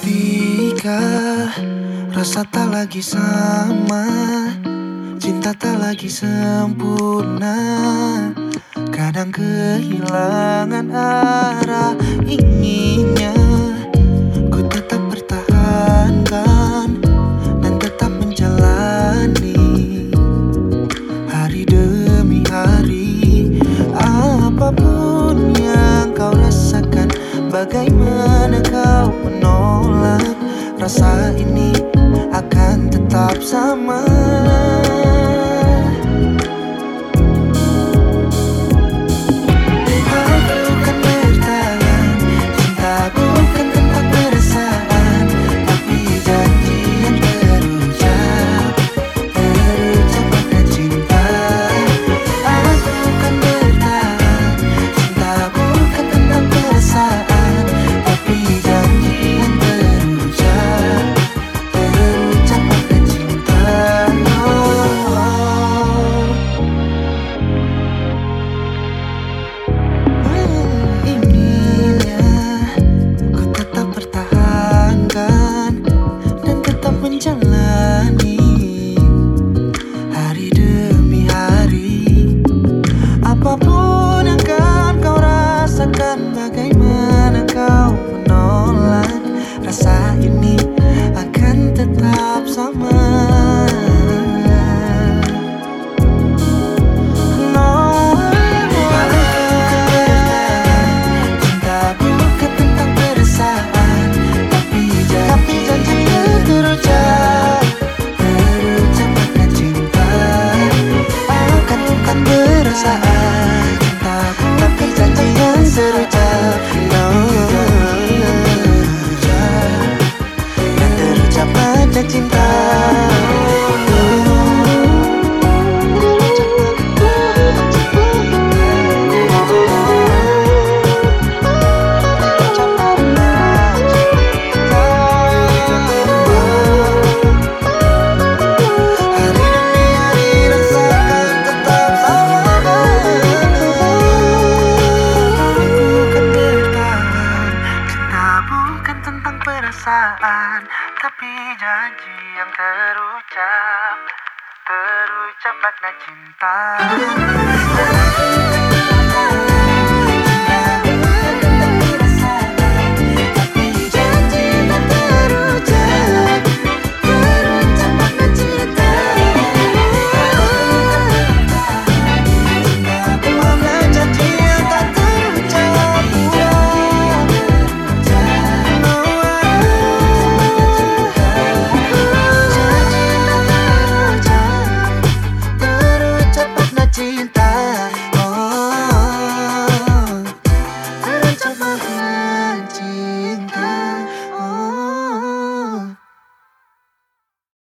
Ketika rasa tak lagi sama Cinta tak lagi sempurna Kadang kehilangan arah inginnya. Ku tetap pertahankan Dan tetap menjalani Hari demi hari. Apa pun yang kau rasakan Bagaimana rasa ini akan tetap sama. Tapi janji yang terucap Terucap makna cinta. 什么？